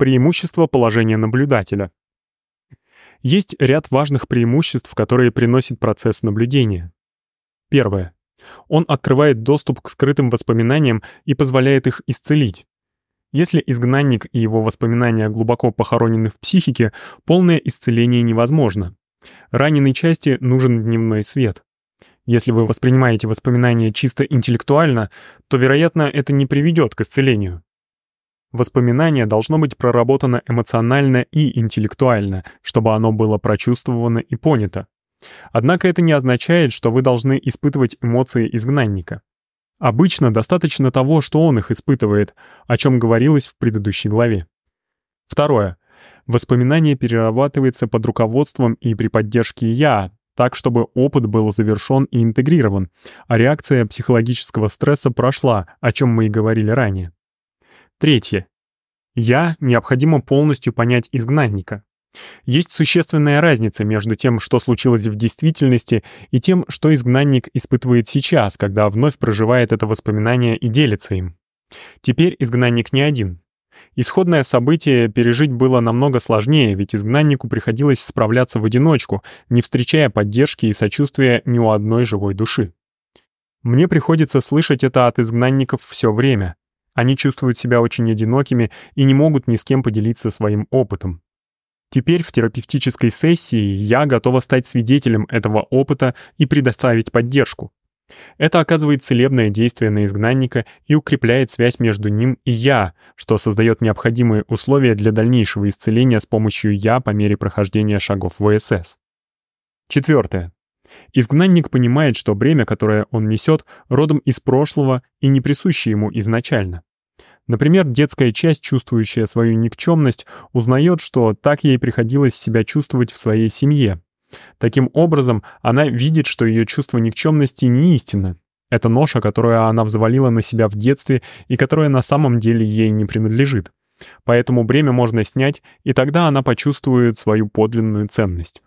Преимущество положения наблюдателя. Есть ряд важных преимуществ, которые приносит процесс наблюдения. Первое. Он открывает доступ к скрытым воспоминаниям и позволяет их исцелить. Если изгнанник и его воспоминания глубоко похоронены в психике, полное исцеление невозможно. Раненой части нужен дневной свет. Если вы воспринимаете воспоминания чисто интеллектуально, то, вероятно, это не приведет к исцелению. Воспоминание должно быть проработано эмоционально и интеллектуально, чтобы оно было прочувствовано и понято. Однако это не означает, что вы должны испытывать эмоции изгнанника. Обычно достаточно того, что он их испытывает, о чем говорилось в предыдущей главе. Второе. Воспоминание перерабатывается под руководством и при поддержке «я», так, чтобы опыт был завершен и интегрирован, а реакция психологического стресса прошла, о чем мы и говорили ранее. Третье. «Я» необходимо полностью понять изгнанника. Есть существенная разница между тем, что случилось в действительности, и тем, что изгнанник испытывает сейчас, когда вновь проживает это воспоминание и делится им. Теперь изгнанник не один. Исходное событие пережить было намного сложнее, ведь изгнаннику приходилось справляться в одиночку, не встречая поддержки и сочувствия ни у одной живой души. Мне приходится слышать это от изгнанников все время. Они чувствуют себя очень одинокими и не могут ни с кем поделиться своим опытом. Теперь в терапевтической сессии я готова стать свидетелем этого опыта и предоставить поддержку. Это оказывает целебное действие на изгнанника и укрепляет связь между ним и «я», что создает необходимые условия для дальнейшего исцеления с помощью «я» по мере прохождения шагов ВСС. Четвертое. Изгнанник понимает, что бремя, которое он несет, родом из прошлого и не присуще ему изначально. Например, детская часть, чувствующая свою никчемность, узнает, что так ей приходилось себя чувствовать в своей семье, Таким образом, она видит, что ее чувство никчемности не истинно. Это ноша, которую она взвалила на себя в детстве и которая на самом деле ей не принадлежит. Поэтому бремя можно снять, и тогда она почувствует свою подлинную ценность.